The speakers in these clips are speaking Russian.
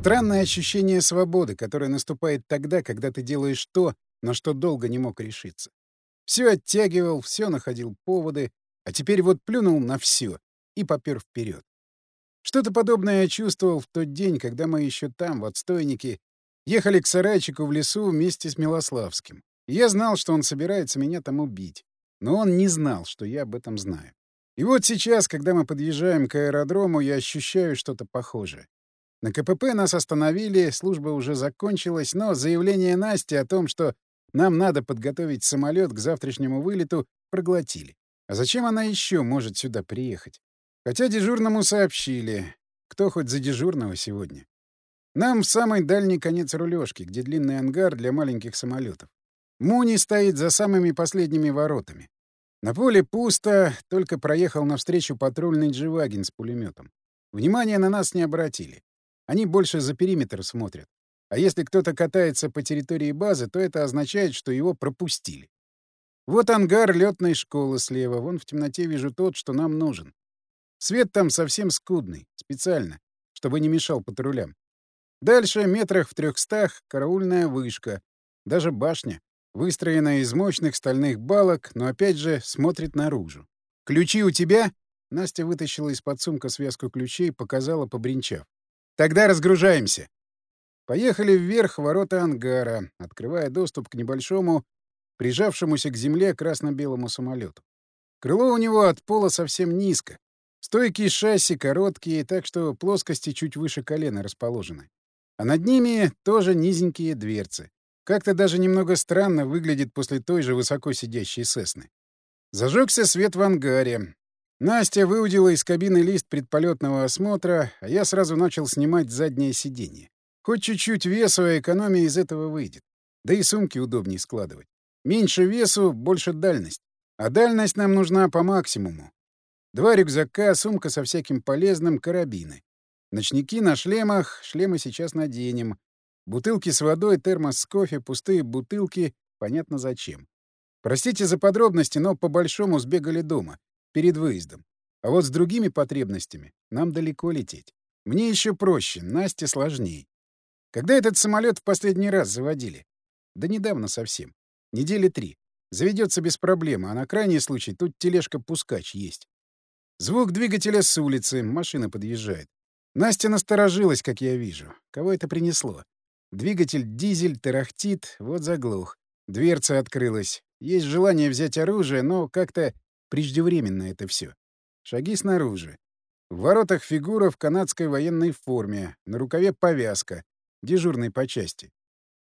Странное ощущение свободы, которое наступает тогда, когда ты делаешь то, на что долго не мог решиться. Все оттягивал, все находил поводы, а теперь вот плюнул на все и попер вперед. Что-то подобное я чувствовал в тот день, когда мы еще там, в отстойнике, ехали к сарайчику в лесу вместе с Милославским. Я знал, что он собирается меня там убить. Но он не знал, что я об этом знаю. И вот сейчас, когда мы подъезжаем к аэродрому, я ощущаю что-то похожее. На КПП нас остановили, служба уже закончилась, но заявление Насти о том, что нам надо подготовить самолет к завтрашнему вылету, проглотили. А зачем она еще может сюда приехать? Хотя дежурному сообщили, кто хоть за дежурного сегодня. Нам в самый дальний конец рулежки, где длинный ангар для маленьких самолетов. Муни стоит за самыми последними воротами. На поле пусто, только проехал навстречу патрульный Дживагин с пулеметом. Внимания на нас не обратили. Они больше за периметр смотрят. А если кто-то катается по территории базы, то это означает, что его пропустили. Вот ангар летной школы слева, вон в темноте вижу тот, что нам нужен. Свет там совсем скудный, специально, чтобы не мешал патрулям. Дальше, метрах в трехстах, караульная вышка, даже башня, выстроенная из мощных стальных балок, но опять же смотрит наружу. «Ключи у тебя?» Настя вытащила из-под сумка связку ключей, показала, побринчав. «Тогда разгружаемся!» Поехали вверх ворота ангара, открывая доступ к небольшому, прижавшемуся к земле красно-белому самолету. Крыло у него от пола совсем низко. Стойки шасси короткие, так что плоскости чуть выше колена расположены. А над ними тоже низенькие дверцы. Как-то даже немного странно выглядит после той же высоко сидящей Сесны. Зажегся свет в ангаре. Настя выудила из кабины лист предполетного осмотра, а я сразу начал снимать заднее сиденье. Хоть чуть-чуть весу, а экономия из этого выйдет. Да и сумки удобнее складывать. Меньше весу, больше дальность. А дальность нам нужна по максимуму. Два рюкзака, сумка со всяким полезным, карабины. Ночники на шлемах, шлемы сейчас наденем. Бутылки с водой, термос с кофе, пустые бутылки, понятно зачем. Простите за подробности, но по-большому сбегали дома, перед выездом. А вот с другими потребностями нам далеко лететь. Мне еще проще, Насте сложнее. Когда этот самолет в последний раз заводили? Да недавно совсем. Недели три. Заведется без проблем, а на крайний случай тут тележка-пускач есть. Звук двигателя с улицы, машина подъезжает. Настя насторожилась, как я вижу. Кого это принесло? Двигатель дизель тарахтит, вот заглох. Дверца открылась. Есть желание взять оружие, но как-то преждевременно это все. Шаги снаружи. В воротах фигура в канадской военной форме, на рукаве повязка дежурный по части.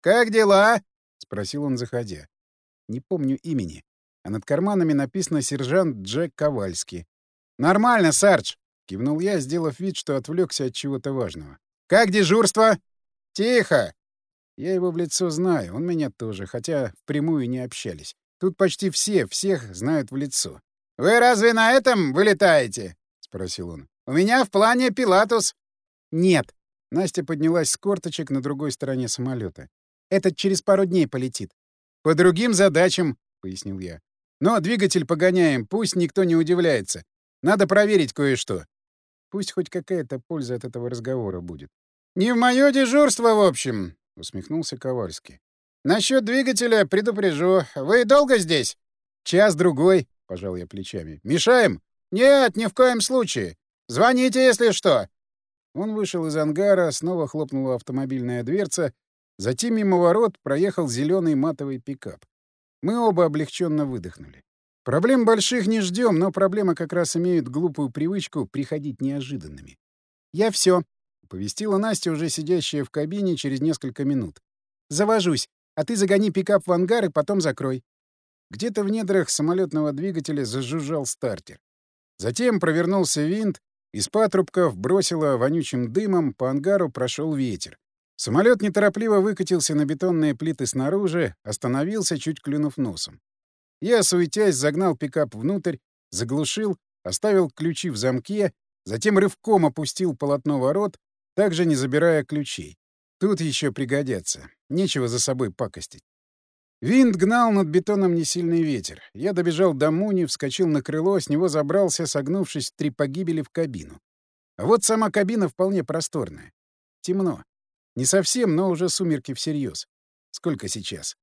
«Как дела?» — спросил он, заходя. Не помню имени, а над карманами написано «Сержант Джек Ковальский». «Нормально, Сардж!» — кивнул я, сделав вид, что отвлекся от чего-то важного. «Как дежурство?» «Тихо!» Я его в лицо знаю, он меня тоже, хотя впрямую не общались. Тут почти все, всех знают в лицо. «Вы разве на этом вылетаете?» — спросил он. «У меня в плане Пилатус». «Нет», Настя поднялась с корточек на другой стороне самолета. «Этот через пару дней полетит». «По другим задачам», — пояснил я. «Но двигатель погоняем, пусть никто не удивляется. Надо проверить кое-что». Пусть хоть какая-то польза от этого разговора будет. «Не в мое дежурство, в общем», — усмехнулся Ковальский. «Насчет двигателя предупрежу. Вы долго здесь?» «Час-другой», — пожал я плечами. «Мешаем?» «Нет, ни в коем случае. Звоните, если что. Он вышел из ангара, снова хлопнула автомобильная дверца, затем мимо ворот проехал зеленый матовый пикап. Мы оба облегченно выдохнули. Проблем больших не ждем, но проблемы как раз имеют глупую привычку приходить неожиданными. «Я все, повестила Настя, уже сидящая в кабине через несколько минут. «Завожусь, а ты загони пикап в ангар и потом закрой». Где-то в недрах самолетного двигателя зажужжал стартер. Затем провернулся винт, из патрубков бросило вонючим дымом, по ангару прошел ветер. Самолет неторопливо выкатился на бетонные плиты снаружи, остановился, чуть клюнув носом. Я, суетясь, загнал пикап внутрь, заглушил, оставил ключи в замке, затем рывком опустил полотно ворот, также не забирая ключей. Тут еще пригодятся. Нечего за собой пакостить. Винт гнал над бетоном несильный ветер. Я добежал до Муни, вскочил на крыло, с него забрался, согнувшись в три погибели в кабину. А вот сама кабина вполне просторная. Темно. Не совсем, но уже сумерки всерьез. Сколько сейчас?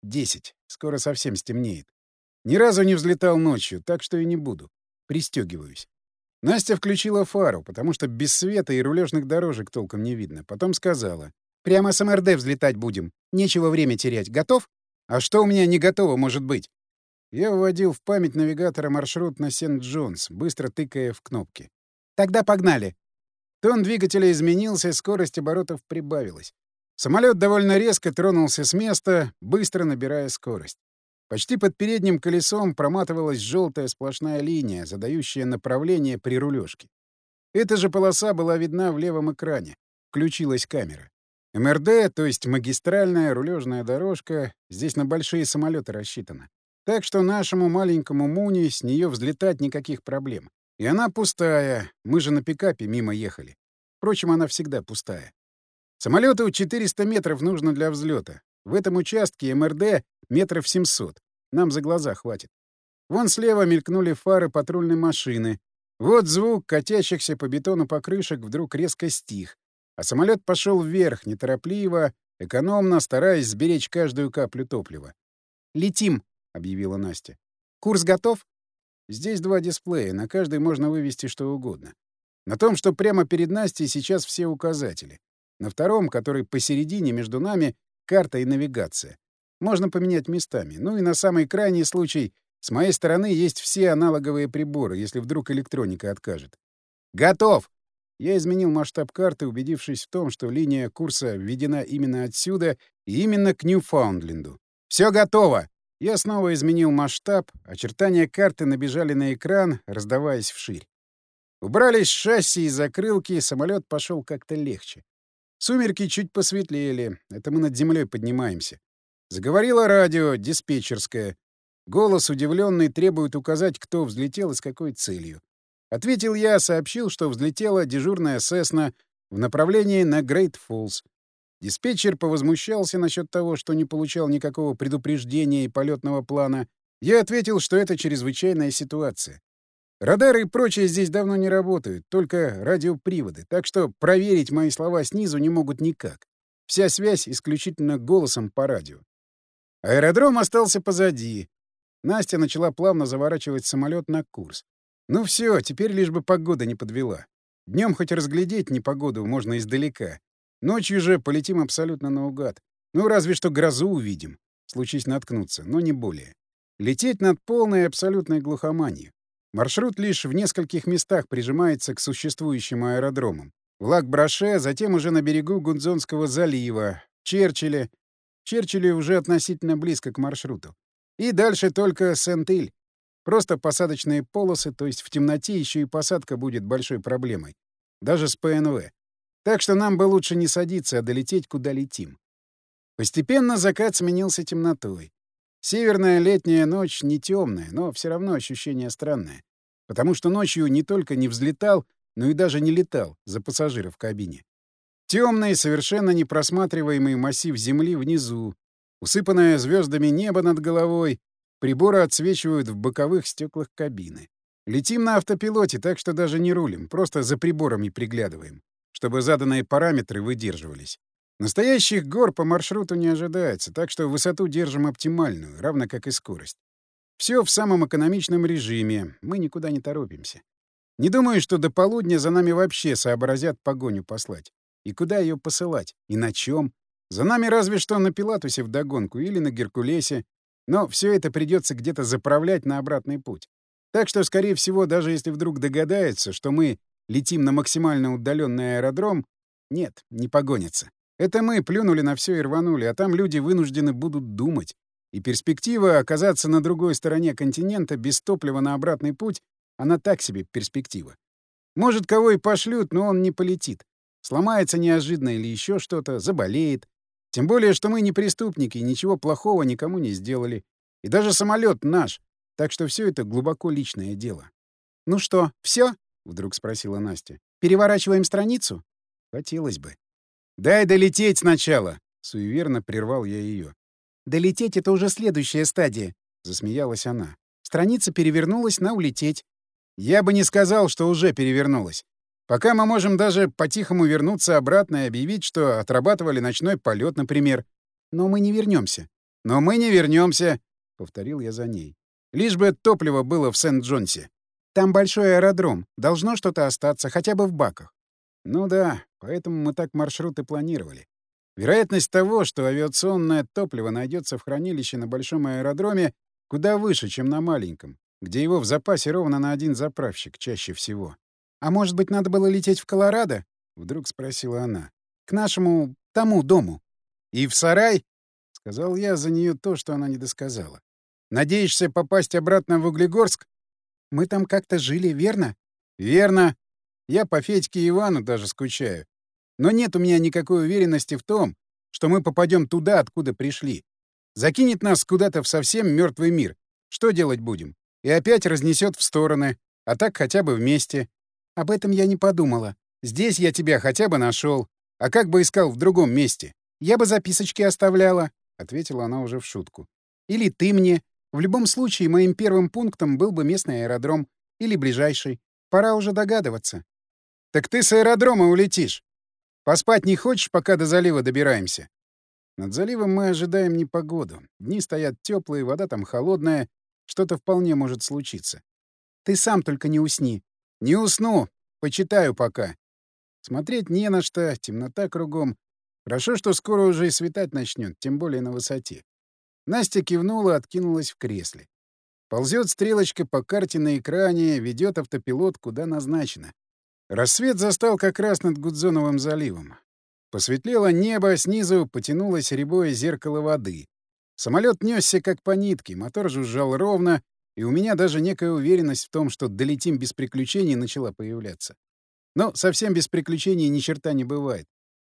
Десять. Скоро совсем стемнеет. Ни разу не взлетал ночью, так что и не буду. Пристегиваюсь. Настя включила фару, потому что без света и рулежных дорожек толком не видно. Потом сказала. «Прямо с МРД взлетать будем. Нечего время терять. Готов?» «А что у меня не готово может быть?» Я вводил в память навигатора маршрут на Сент-Джонс, быстро тыкая в кнопки. «Тогда погнали!» Тон двигателя изменился, скорость оборотов прибавилась. Самолет довольно резко тронулся с места, быстро набирая скорость. Почти под передним колесом проматывалась желтая сплошная линия, задающая направление при рулежке. Эта же полоса была видна в левом экране. Включилась камера. МРД, то есть магистральная рулежная дорожка, здесь на большие самолеты рассчитана. Так что нашему маленькому Муни с нее взлетать никаких проблем. И она пустая, мы же на пикапе мимо ехали. Впрочем, она всегда пустая. Самолету 400 метров нужно для взлета. В этом участке МРД метров 700. Нам за глаза хватит. Вон слева мелькнули фары патрульной машины. Вот звук катящихся по бетону покрышек вдруг резко стих. А самолет пошел вверх, неторопливо, экономно, стараясь сберечь каждую каплю топлива. «Летим», — объявила Настя. «Курс готов?» Здесь два дисплея, на каждый можно вывести что угодно. На том, что прямо перед Настей сейчас все указатели. На втором, который посередине между нами, карта и навигация. Можно поменять местами. Ну и на самый крайний случай с моей стороны есть все аналоговые приборы, если вдруг электроника откажет. «Готов!» Я изменил масштаб карты, убедившись в том, что линия курса введена именно отсюда и именно к Ньюфаундленду. «Все готово!» Я снова изменил масштаб, очертания карты набежали на экран, раздаваясь вширь. Убрались шасси и закрылки, самолет пошел как-то легче. Сумерки чуть посветлели, это мы над землей поднимаемся. Заговорило радио, диспетчерское. Голос удивленный требует указать, кто взлетел и с какой целью. Ответил я, сообщил, что взлетела дежурная «Сесна» в направлении на Грейт Фоллс. Диспетчер повозмущался насчет того, что не получал никакого предупреждения и полетного плана. Я ответил, что это чрезвычайная ситуация. Радары и прочее здесь давно не работают, только радиоприводы, так что проверить мои слова снизу не могут никак. Вся связь исключительно голосом по радио. Аэродром остался позади. Настя начала плавно заворачивать самолет на курс. Ну все, теперь лишь бы погода не подвела. Днем хоть разглядеть непогоду можно издалека. Ночью же полетим абсолютно наугад. Ну, разве что грозу увидим. Случись наткнуться, но не более. Лететь над полной абсолютной глухоманией. Маршрут лишь в нескольких местах прижимается к существующим аэродромам. В Лак-Браше, затем уже на берегу Гудзонского залива, Черчилле. Черчилле уже относительно близко к маршруту. И дальше только Сент-Иль. Просто посадочные полосы, то есть в темноте еще и посадка будет большой проблемой. Даже с ПНВ. Так что нам бы лучше не садиться, а долететь, куда летим. Постепенно закат сменился темнотой. Северная летняя ночь не темная, но все равно ощущение странное. Потому что ночью не только не взлетал, но и даже не летал за пассажиров в кабине. Темный, совершенно непросматриваемый массив земли внизу, усыпанное звездами небо над головой, приборы отсвечивают в боковых стеклах кабины. Летим на автопилоте, так что даже не рулим, просто за приборами приглядываем, чтобы заданные параметры выдерживались. Настоящих гор по маршруту не ожидается, так что высоту держим оптимальную, равно как и скорость. Все в самом экономичном режиме, мы никуда не торопимся. Не думаю, что до полудня за нами вообще сообразят погоню послать. И куда ее посылать? И на чем? За нами разве что на Пилатусе вдогонку или на Геркулесе. Но все это придется где-то заправлять на обратный путь. Так что, скорее всего, даже если вдруг догадаются, что мы летим на максимально удаленный аэродром, нет, не погонится. Это мы плюнули на все и рванули, а там люди вынуждены будут думать. И перспектива оказаться на другой стороне континента без топлива на обратный путь, она так себе перспектива. Может, кого и пошлют, но он не полетит. Сломается неожиданно или еще что-то, заболеет. Тем более, что мы не преступники, ничего плохого никому не сделали. И даже самолет наш. Так что все это глубоко личное дело. «Ну что, все? вдруг спросила Настя. «Переворачиваем страницу?» «Хотелось бы». «Дай долететь сначала!» — суеверно прервал я ее. «Долететь — это уже следующая стадия», — засмеялась она. Страница перевернулась на «улететь». «Я бы не сказал, что уже перевернулась. Пока мы можем даже по-тихому вернуться обратно и объявить, что отрабатывали ночной полет, например. Но мы не вернемся. Но мы не вернемся, повторил я за ней. Лишь бы топливо было в Сент-Джонсе. Там большой аэродром. Должно что-то остаться, хотя бы в баках. Ну да, поэтому мы так маршруты планировали. Вероятность того, что авиационное топливо найдется в хранилище на большом аэродроме, куда выше, чем на маленьком, где его в запасе ровно на один заправщик чаще всего. «А может быть, надо было лететь в Колорадо?» — вдруг спросила она. «К нашему... тому дому». «И в сарай?» — сказал я за нее то, что она не досказала. «Надеешься попасть обратно в Углегорск?» «Мы там как-то жили, верно?» «Верно. Я по Федьке Ивану даже скучаю. Но нет у меня никакой уверенности в том, что мы попадем туда, откуда пришли. Закинет нас куда-то в совсем мертвый мир. Что делать будем? И опять разнесет в стороны, а так хотя бы вместе. Об этом я не подумала. Здесь я тебя хотя бы нашел. А как бы искал в другом месте? Я бы записочки оставляла, — ответила она уже в шутку. Или ты мне. В любом случае, моим первым пунктом был бы местный аэродром. Или ближайший. Пора уже догадываться. Так ты с аэродрома улетишь. Поспать не хочешь, пока до залива добираемся? Над заливом мы ожидаем непогоду. Дни стоят теплые, вода там холодная. Что-то вполне может случиться. Ты сам только не усни. Не усну. Почитаю пока. Смотреть не на что, темнота кругом. Хорошо, что скоро уже и светать начнет, тем более на высоте. Настя кивнула, откинулась в кресле. Ползет стрелочка по карте на экране, ведет автопилот куда назначено. Рассвет застал как раз над Гудзоновым заливом. Посветлело небо, снизу потянулось рябое зеркало воды. Самолет несся как по нитке, мотор жужжал ровно, и у меня даже некая уверенность в том, что долетим без приключений, начала появляться. Но совсем без приключений ни черта не бывает.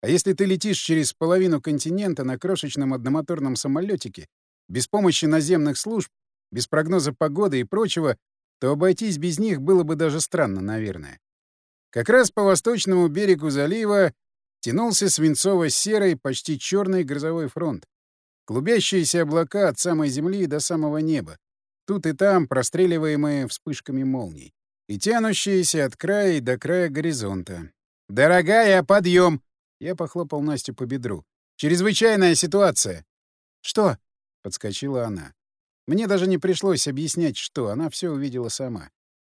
А если ты летишь через половину континента на крошечном одномоторном самолетике, без помощи наземных служб, без прогноза погоды и прочего, то обойтись без них было бы даже странно, наверное. Как раз по восточному берегу залива тянулся свинцово-серый, почти черный грозовой фронт. Клубящиеся облака от самой земли до самого неба. Тут и там простреливаемые вспышками молний. И тянущиеся от края до края горизонта. «Дорогая, подъем!» Я похлопал Настю по бедру. «Чрезвычайная ситуация!» «Что?» — подскочила она. Мне даже не пришлось объяснять, что. Она все увидела сама.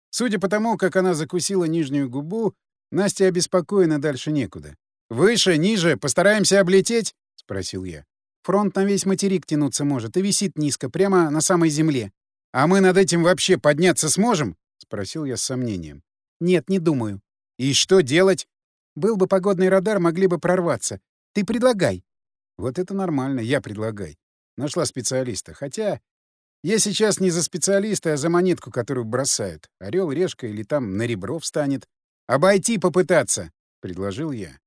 Судя по тому, как она закусила нижнюю губу, Настя обеспокоена дальше некуда. «Выше, ниже, постараемся облететь?» — спросил я. «Фронт на весь материк тянуться может и висит низко, прямо на самой земле. «А мы над этим вообще подняться сможем?» — спросил я с сомнением. «Нет, не думаю». «И что делать?» «Был бы погодный радар, могли бы прорваться. Ты предлагай». «Вот это нормально, я предлагай». Нашла специалиста. Хотя я сейчас не за специалиста, а за монетку, которую бросают. Орел, решка или там на ребро встанет. «Обойти попытаться», — предложил я.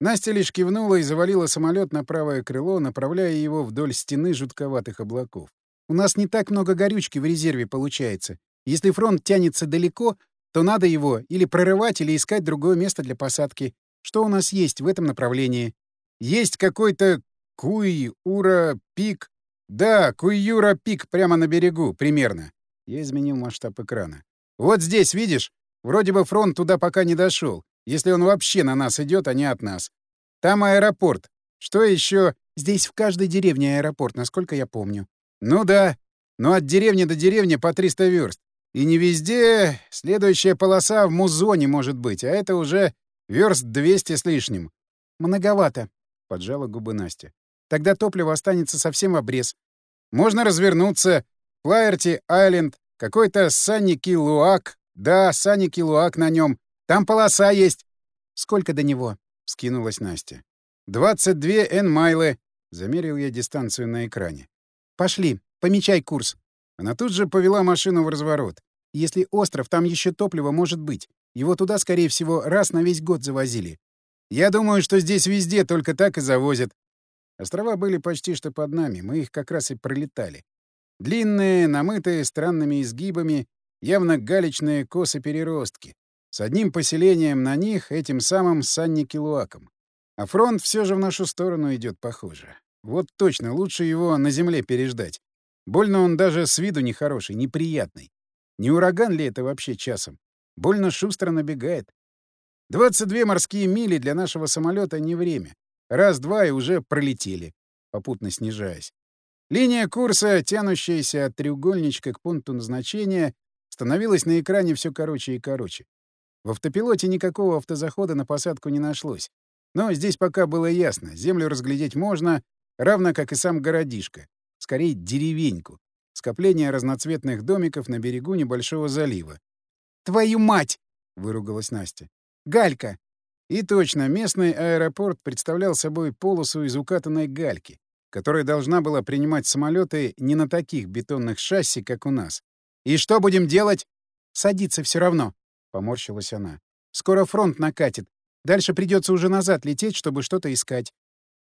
Настя лишь кивнула и завалила самолет на правое крыло, направляя его вдоль стены жутковатых облаков. У нас не так много горючки в резерве получается. Если фронт тянется далеко, то надо его или прорывать, или искать другое место для посадки. Что у нас есть в этом направлении? Есть какой-то Куй-Ура-Пик. Да, Куй-Юра-Пик прямо на берегу, примерно. Я изменил масштаб экрана. Вот здесь, видишь? Вроде бы фронт туда пока не дошел, если он вообще на нас идет, а не от нас. Там аэропорт. Что еще? Здесь в каждой деревне аэропорт, насколько я помню. Ну да, но от деревни до деревни по 300 верст. И не везде следующая полоса в музоне может быть, а это уже верст 200 с лишним. Многовато, — поджала губы Настя. Тогда топливо останется совсем в обрез. Можно развернуться. Плайерти Айленд, какой-то Санники Луак. Да, Санники Луак на нем. Там полоса есть. Сколько до него? — вскинулась Настя. «22 Н-майлы», — замерил я дистанцию на экране. Пошли, помечай курс. Она тут же повела машину в разворот. Если остров, там еще топливо может быть. Его туда, скорее всего, раз на весь год завозили. Я думаю, что здесь везде только так и завозят. Острова были почти что под нами, мы их как раз и пролетали. Длинные, намытые странными изгибами, явно галечные косы-переростки. С одним поселением на них, этим самым Санни-Килуаком. А фронт все же в нашу сторону идет, похоже. Вот точно, лучше его на земле переждать. Больно он даже с виду нехороший, неприятный. Не ураган ли это вообще часом? Больно шустро набегает. 22 морские мили для нашего самолета не время. Раз-два и уже пролетели, попутно снижаясь. Линия курса, тянущаяся от треугольничка к пункту назначения, становилась на экране все короче и короче. В автопилоте никакого автозахода на посадку не нашлось. Но здесь пока было ясно, землю разглядеть можно, равно как и сам городишко. Скорее, деревеньку. Скопление разноцветных домиков на берегу небольшого залива. «Твою мать!» — выругалась Настя. «Галька!» И точно, местный аэропорт представлял собой полосу из укатанной гальки, которая должна была принимать самолеты не на таких бетонных шасси, как у нас. «И что будем делать?» «Садиться все равно», — поморщилась она. «Скоро фронт накатит. Дальше придется уже назад лететь, чтобы что-то искать.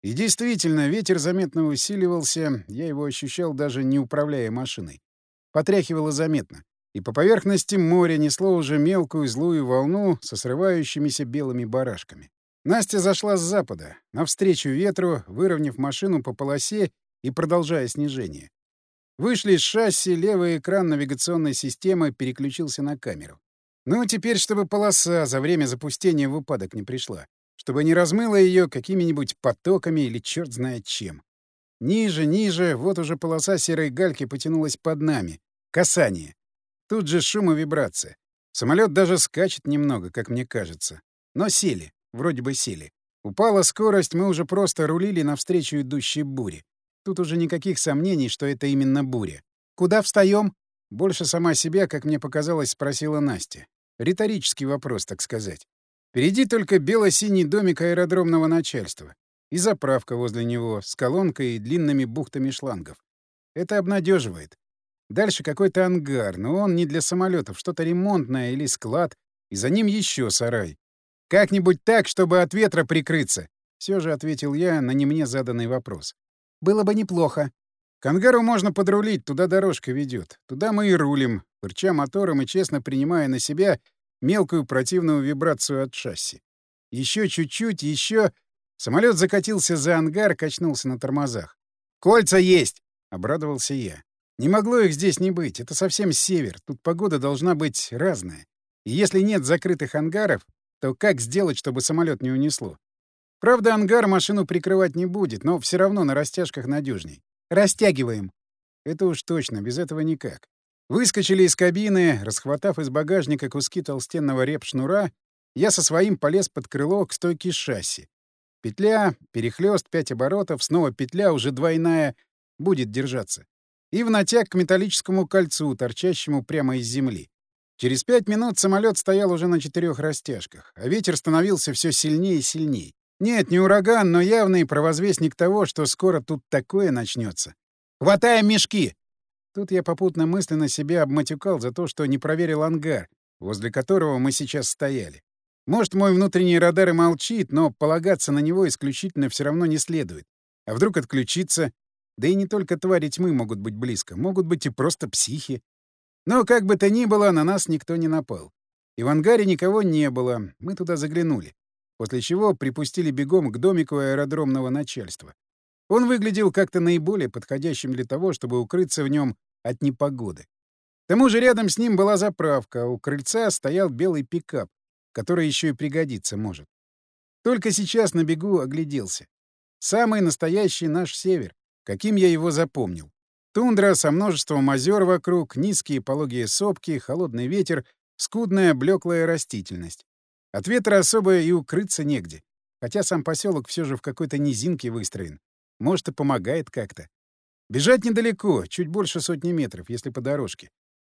И действительно, ветер заметно усиливался, я его ощущал даже не управляя машиной. Потряхивало заметно, и по поверхности моря несло уже мелкую злую волну со срывающимися белыми барашками. Настя зашла с запада, навстречу ветру, выровняв машину по полосе и продолжая снижение. Вышли из шасси, левый экран навигационной системы переключился на камеру. Ну, теперь, чтобы полоса за время запустения в упадок не пришла чтобы не размыло ее какими-нибудь потоками или черт знает чем. Ниже, ниже, вот уже полоса серой гальки потянулась под нами. Касание. Тут же шум и вибрация. Самолет даже скачет немного, как мне кажется. Но сели. Вроде бы сели. Упала скорость, мы уже просто рулили навстречу идущей буре. Тут уже никаких сомнений, что это именно буря. «Куда встаем? Больше сама себя, как мне показалось, спросила Настя. Риторический вопрос, так сказать. Впереди только бело-синий домик аэродромного начальства и заправка возле него с колонкой и длинными бухтами шлангов. Это обнадеживает. Дальше какой-то ангар, но он не для самолетов, что-то ремонтное или склад, и за ним еще сарай. Как-нибудь так, чтобы от ветра прикрыться. Все же ответил я на не мне заданный вопрос. Было бы неплохо. К ангару можно подрулить, туда дорожка ведет. Туда мы и рулим, пырча мотором и честно принимая на себя мелкую противную вибрацию от шасси. Еще чуть-чуть, еще... Самолет закатился за ангар, качнулся на тормозах. «Кольца есть!» — обрадовался я. «Не могло их здесь не быть. Это совсем север. Тут погода должна быть разная. И если нет закрытых ангаров, то как сделать, чтобы самолет не унесло? Правда, ангар машину прикрывать не будет, но все равно на растяжках надежней. Растягиваем. Это уж точно, без этого никак. Выскочили из кабины, расхватав из багажника куски толстенного реп-шнура, я со своим полез под крыло к стойке шасси. Петля, перехлёст, пять оборотов, снова петля, уже двойная, будет держаться. И в натяг к металлическому кольцу, торчащему прямо из земли. Через пять минут самолет стоял уже на четырех растяжках, а ветер становился все сильнее и сильнее. Нет, не ураган, но явный провозвестник того, что скоро тут такое начнется. «Хватаем мешки!» Тут я попутно мысленно себя обматюкал за то, что не проверил ангар, возле которого мы сейчас стояли. Может, мой внутренний радар и молчит, но полагаться на него исключительно все равно не следует. А вдруг отключиться? Да и не только твари тьмы могут быть близко, могут быть и просто психи. Но как бы то ни было, на нас никто не напал. И в ангаре никого не было, мы туда заглянули. После чего припустили бегом к домику аэродромного начальства. Он выглядел как-то наиболее подходящим для того, чтобы укрыться в нем от непогоды. К тому же рядом с ним была заправка, а у крыльца стоял белый пикап, который еще и пригодиться может. Только сейчас на бегу огляделся. Самый настоящий наш север, каким я его запомнил. Тундра со множеством озер вокруг, низкие пологие сопки, холодный ветер, скудная блеклая растительность. От ветра особо и укрыться негде. Хотя сам поселок все же в какой-то низинке выстроен. Может, и помогает как-то. Бежать недалеко, чуть больше сотни метров, если по дорожке.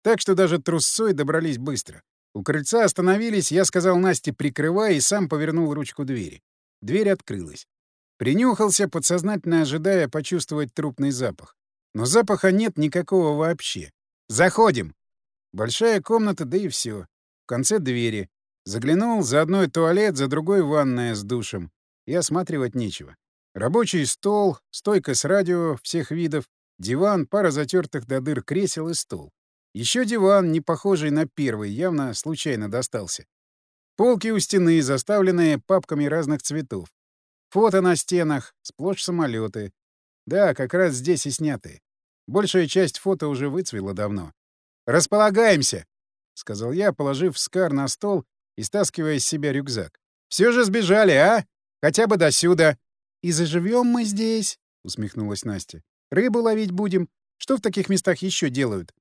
Так что даже трусцой добрались быстро. У крыльца остановились, я сказал Насте «прикрывай» и сам повернул ручку двери. Дверь открылась. Принюхался, подсознательно ожидая почувствовать трупный запах. Но запаха нет никакого вообще. «Заходим!» Большая комната, да и все. В конце двери. Заглянул, за одной туалет, за другой ванная с душем. И осматривать нечего. Рабочий стол, стойка с радио всех видов, диван, пара затертых до дыр кресел и стол. Еще диван, не похожий на первый, явно случайно достался. Полки у стены, заставленные папками разных цветов. Фото на стенах, сплошь самолеты. Да, как раз здесь и снятые. Большая часть фото уже выцвела давно. «Располагаемся!» — сказал я, положив скар на стол и стаскивая с себя рюкзак. «Все же сбежали, а? Хотя бы досюда!» «И заживем мы здесь», — усмехнулась Настя. «Рыбу ловить будем. Что в таких местах еще делают?»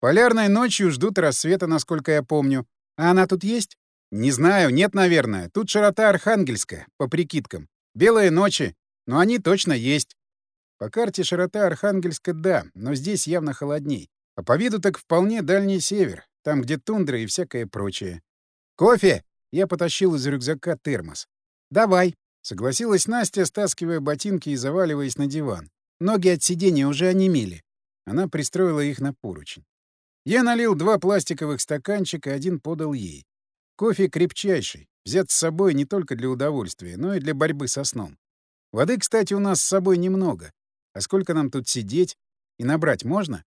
«Полярной ночью ждут рассвета, насколько я помню. А она тут есть?» «Не знаю, нет, наверное. Тут широта Архангельская, по прикидкам. Белые ночи. Но они точно есть. По карте широта Архангельска — да, но здесь явно холодней. А по виду так вполне дальний север, там, где тундра и всякое прочее. «Кофе!» — я потащил из рюкзака термос. «Давай!» — согласилась Настя, стаскивая ботинки и заваливаясь на диван. Ноги от сидения уже онемели. Она пристроила их на поручень. Я налил два пластиковых стаканчика, один подал ей. Кофе крепчайший, взят с собой не только для удовольствия, но и для борьбы со сном. Воды, кстати, у нас с собой немного. А сколько нам тут сидеть? И набрать можно?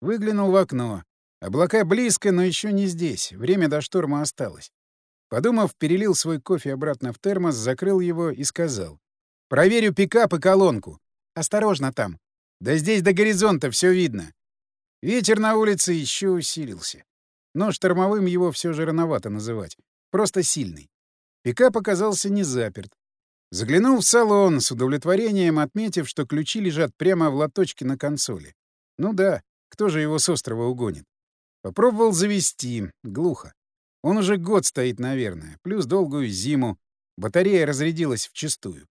Выглянул в окно. Облака близко, но еще не здесь. Время до шторма осталось. Подумав, перелил свой кофе обратно в термос, закрыл его и сказал. «Проверю пикап и колонку. Осторожно там. Да здесь до горизонта все видно». Ветер на улице еще усилился. Но штормовым его все же рановато называть. Просто сильный. Пикап оказался не заперт. Заглянул в салон, с удовлетворением отметив, что ключи лежат прямо в лоточке на консоли. Ну да, кто же его с острова угонит? Попробовал завести. Глухо. Он уже год стоит, наверное, плюс долгую зиму. Батарея разрядилась вчистую.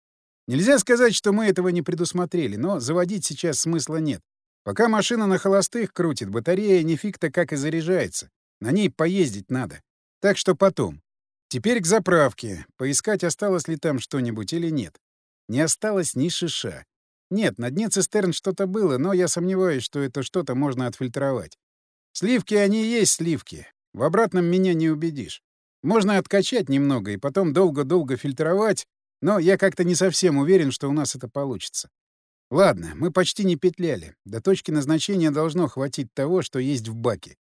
Нельзя сказать, что мы этого не предусмотрели, но заводить сейчас смысла нет. Пока машина на холостых крутит, батарея не фиг-то как и заряжается. На ней поездить надо. Так что потом. Теперь к заправке. Поискать, осталось ли там что-нибудь или нет. Не осталось ни шиша. Нет, на дне цистерн что-то было, но я сомневаюсь, что это что-то можно отфильтровать. Сливки они и есть сливки. В обратном меня не убедишь. Можно откачать немного и потом долго-долго фильтровать, но я как-то не совсем уверен, что у нас это получится. Ладно, мы почти не петляли. До точки назначения должно хватить того, что есть в баке.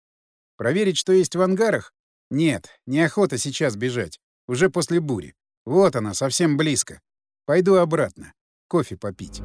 Проверить, что есть в ангарах? Нет, неохота сейчас бежать. Уже после бури. Вот она, совсем близко. Пойду обратно. Кофе попить.